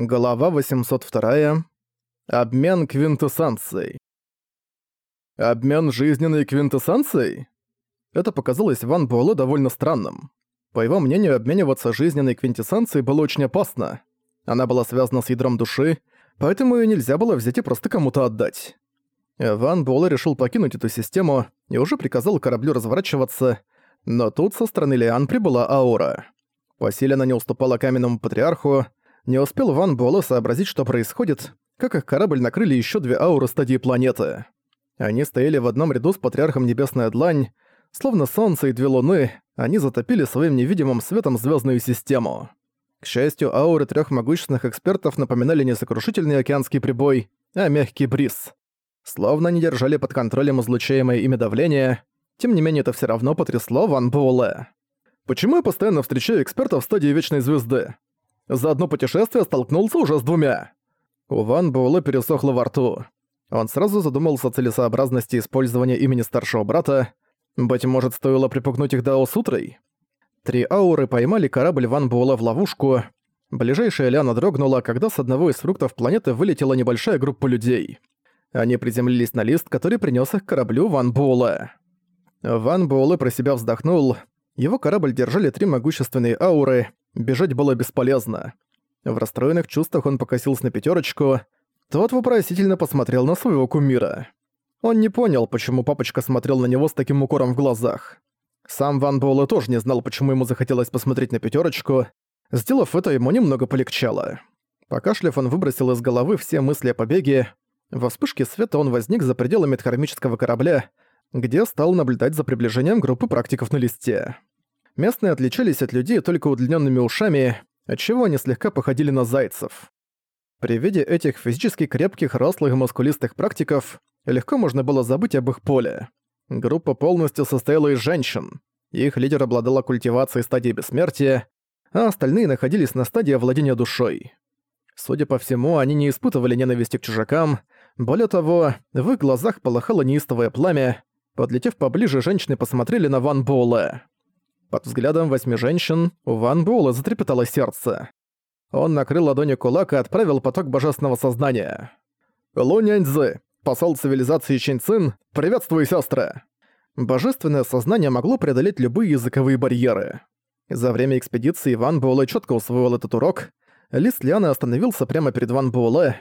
Глава 802. Обмен квинтэссенцией. Обмен жизненной квинтэссенцией? Это показалось Ван Буэлэ довольно странным. По его мнению, обмениваться жизненной квинтэссенцией было очень опасно. Она была связана с ядром души, поэтому её нельзя было взять и просто кому-то отдать. Ван Буэлэ решил покинуть эту систему и уже приказал кораблю разворачиваться, но тут со стороны Лиан прибыла аура. По силе она не уступала каменному патриарху, не успел Ван Буэлэ сообразить, что происходит, как их корабль накрыли еще две ауры стадии планеты. Они стояли в одном ряду с Патриархом Небесная Длань, словно солнце и две луны, они затопили своим невидимым светом звездную систему. К счастью, ауры трех могущественных экспертов напоминали не сокрушительный океанский прибой, а мягкий бриз. Словно они держали под контролем излучаемое ими давление, тем не менее это все равно потрясло Ван Буэлэ. Почему я постоянно встречаю экспертов в стадии Вечной Звезды? За одно путешествие столкнулся уже с двумя. У Ван Буэлэ пересохло во рту. Он сразу задумался о целесообразности использования имени старшего брата. Быть может, стоило припугнуть их Дао Сутрой? Три ауры поймали корабль Ван Буэлэ в ловушку. Ближайшая Ляна дрогнула, когда с одного из фруктов планеты вылетела небольшая группа людей. Они приземлились на лист, который принес их к кораблю Ван Буэлэ. Ван Буэлэ про себя вздохнул. Его корабль держали три могущественные ауры, Бежать было бесполезно. В расстроенных чувствах он покосился на пятерочку. Тот вопросительно посмотрел на своего кумира. Он не понял, почему папочка смотрел на него с таким укором в глазах. Сам Ван Буэлэ тоже не знал, почему ему захотелось посмотреть на пятерочку. Сделав это, ему немного полегчало. Покашляв, он выбросил из головы все мысли о побеге. Во вспышке света он возник за пределами кармического корабля, где стал наблюдать за приближением группы практиков на листе. Местные отличались от людей только удлиненными ушами, отчего они слегка походили на зайцев. При виде этих физически крепких, рослых и мускулистых практиков легко можно было забыть об их поле. Группа полностью состояла из женщин. Их лидер обладала культивацией стадии бессмертия, а остальные находились на стадии владения душой. Судя по всему, они не испытывали ненависти к чужакам. Более того, в их глазах полыхало неистовое пламя. Подлетев поближе, женщины посмотрели на Ван Боуле. Под взглядом восьми женщин у Ван Буэлла затрепетало сердце. Он накрыл ладонью кулак и отправил поток божественного сознания. «Лу Няньцзы, посол цивилизации Чинцин, приветствую, сестры!» Божественное сознание могло преодолеть любые языковые барьеры. За время экспедиции Ван Буэлэ четко усвоил этот урок. Лист Лианы остановился прямо перед Ван Буэлэ.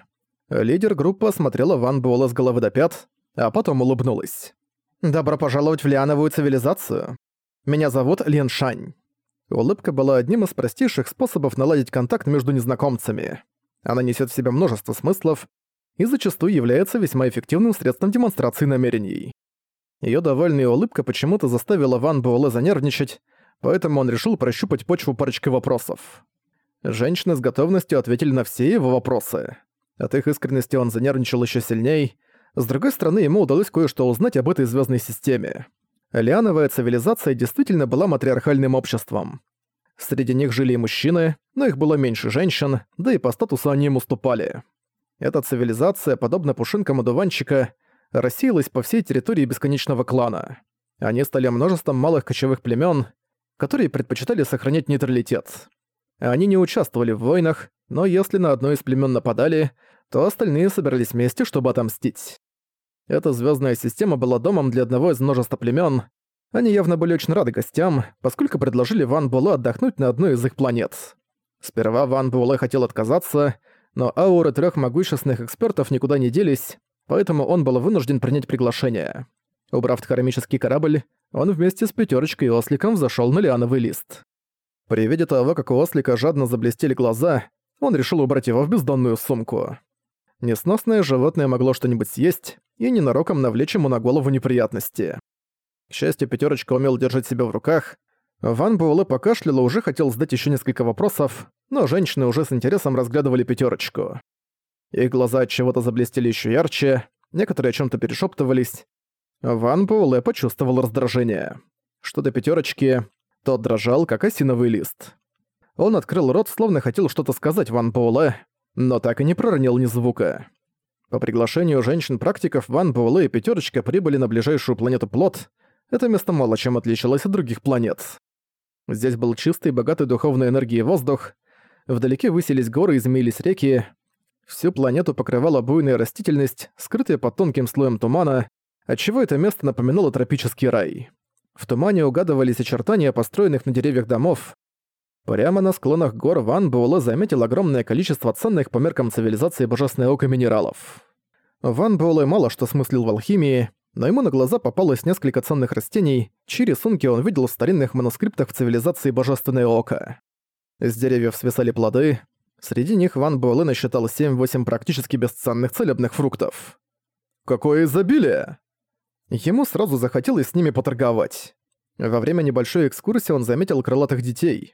Лидер группы осмотрела Ван Буэлэ с головы до пят, а потом улыбнулась. «Добро пожаловать в Лиановую цивилизацию. Меня зовут Лин Шань». Улыбка была одним из простейших способов наладить контакт между незнакомцами. Она несет в себе множество смыслов и зачастую является весьма эффективным средством демонстрации намерений. Её довольная улыбка почему-то заставила Ван Буэлэ занервничать, поэтому он решил прощупать почву парочкой вопросов. Женщины с готовностью ответили на все его вопросы. От их искренности он занервничал ещё сильней. С другой стороны, ему удалось кое-что узнать об этой звёздной системе. Лиановая цивилизация действительно была матриархальным обществом. Среди них жили и мужчины, но их было меньше женщин, да и по статусу они им уступали. Эта цивилизация, подобно пушинкам одуванчика, рассеялась по всей территории бесконечного клана. Они стали множеством малых кочевых племен, которые предпочитали сохранять нейтралитет. Они не участвовали в войнах, но если на одно из племен нападали, то остальные собирались вместе, чтобы отомстить. Эта звездная система была домом для одного из множества племен. Они явно были очень рады гостям, поскольку предложили Ван Буэлэ отдохнуть на одной из их планет. Сперва Ван Буэлэ хотел отказаться, но ауры трех могущественных экспертов никуда не делись, поэтому он был вынужден принять приглашение. Убрав кармический корабль, он вместе с пятерочкой и осликом зашел на лиановый лист. При виде того, как у ослика жадно заблестели глаза, он решил убрать его в бездонную сумку. Несносное животное могло что-нибудь съесть, и ненароком навлечь ему на голову неприятности. К счастью, пятерочка умел держать себя в руках. Ван Буэлэ покашлял и уже хотел задать еще несколько вопросов, но женщины уже с интересом разглядывали пятерочку. Их глаза от чего-то заблестели еще ярче, некоторые о чем то перешептывались. Ван Буэлэ почувствовал раздражение. Что до пятерочки, тот дрожал, как осиновый лист. Он открыл рот, словно хотел что-то сказать Ван Буэлэ, но так и не проронил ни звука. По приглашению женщин-практиков Ван Буэлэ и Пятерочка прибыли на ближайшую планету Плот. Это место мало чем отличалось от других планет. Здесь был чистый, богатый духовной энергией воздух. вдалеке высились горы и змеились реки. Всю планету покрывала буйная растительность, скрытая под тонким слоем тумана, отчего это место напоминало тропический рай. В тумане угадывались очертания построенных на деревьях домов. Прямо на склонах гор Ван Буэлэ заметил огромное количество ценных по меркам цивилизации Божественное Око минералов. Ван Буэлэ мало что смыслил в алхимии, но ему на глаза попалось несколько ценных растений, чьи рисунки он видел в старинных манускриптах в цивилизации Божественное Око. С деревьев свисали плоды, среди них Ван Буэлэ насчитал 7-8 практически бесценных целебных фруктов. «Какое изобилие!» Ему сразу захотелось с ними поторговать. Во время небольшой экскурсии он заметил крылатых детей.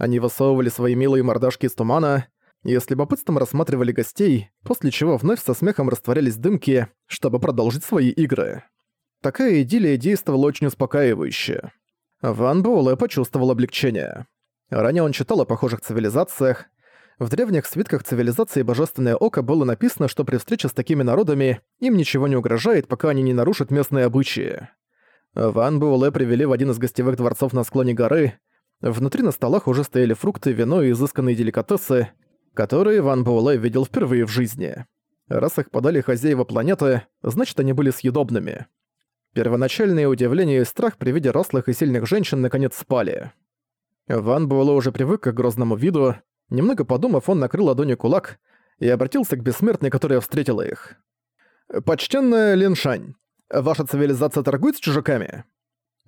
Они высовывали свои милые мордашки из тумана, и с любопытством рассматривали гостей, после чего вновь со смехом растворялись дымки, чтобы продолжить свои игры. Такая идиллия действовала очень успокаивающе. Ван Буэлэ почувствовал облегчение. Ранее он читал о похожих цивилизациях. В древних свитках цивилизации Божественное Око было написано, что при встрече с такими народами им ничего не угрожает, пока они не нарушат местные обычаи. Ван Буэлэ привели в один из гостевых дворцов на склоне горы. Внутри на столах уже стояли фрукты, вино и изысканные деликатесы, которые Ван Буэлэ видел впервые в жизни. Раз их подали хозяева планеты, значит они были съедобными. Первоначальное удивление и страх при виде рослых и сильных женщин наконец спали. Ван Буэлэ уже привык к грозному виду. Немного подумав, он накрыл ладонью кулак и обратился к бессмертной, которая встретила их. «Почтенная Линшань, ваша цивилизация торгует с чужаками?»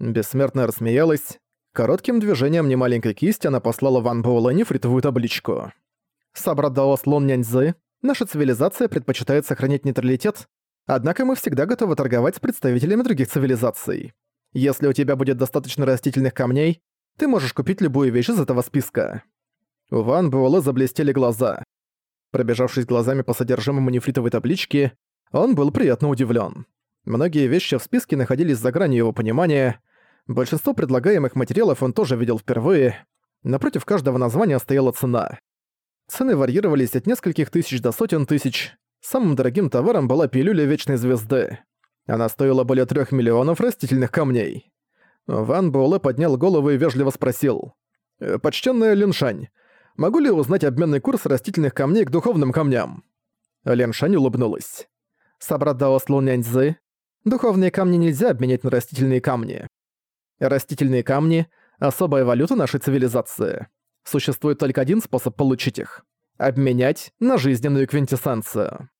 Бессмертная рассмеялась. Коротким движением немаленькой кисти она послала Ван Буэлэ нефритовую табличку. «Собрат Даос Лон Няньзы, наша цивилизация предпочитает сохранять нейтралитет, однако мы всегда готовы торговать с представителями других цивилизаций. Если у тебя будет достаточно растительных камней, ты можешь купить любую вещь из этого списка». У Ван Буэлэ заблестели глаза. Пробежавшись глазами по содержимому нефритовой таблички, он был приятно удивлен. Многие вещи в списке находились за гранью его понимания. Большинство предлагаемых материалов он тоже видел впервые. Напротив каждого названия стояла цена. Цены варьировались от нескольких тысяч до сотен тысяч. Самым дорогим товаром была пилюля Вечной Звезды. Она стоила более трех миллионов растительных камней. Ван Буэлэ поднял голову и вежливо спросил. «Э, «Почтенная Линшань, могу ли узнать обменный курс растительных камней к духовным камням?» Линшань улыбнулась. «Собрат Даос Луняньцзы, духовные камни нельзя обменять на растительные камни. Растительные камни — особая валюта нашей цивилизации. Существует только один способ получить их — обменять на жизненную квинтэссенцию».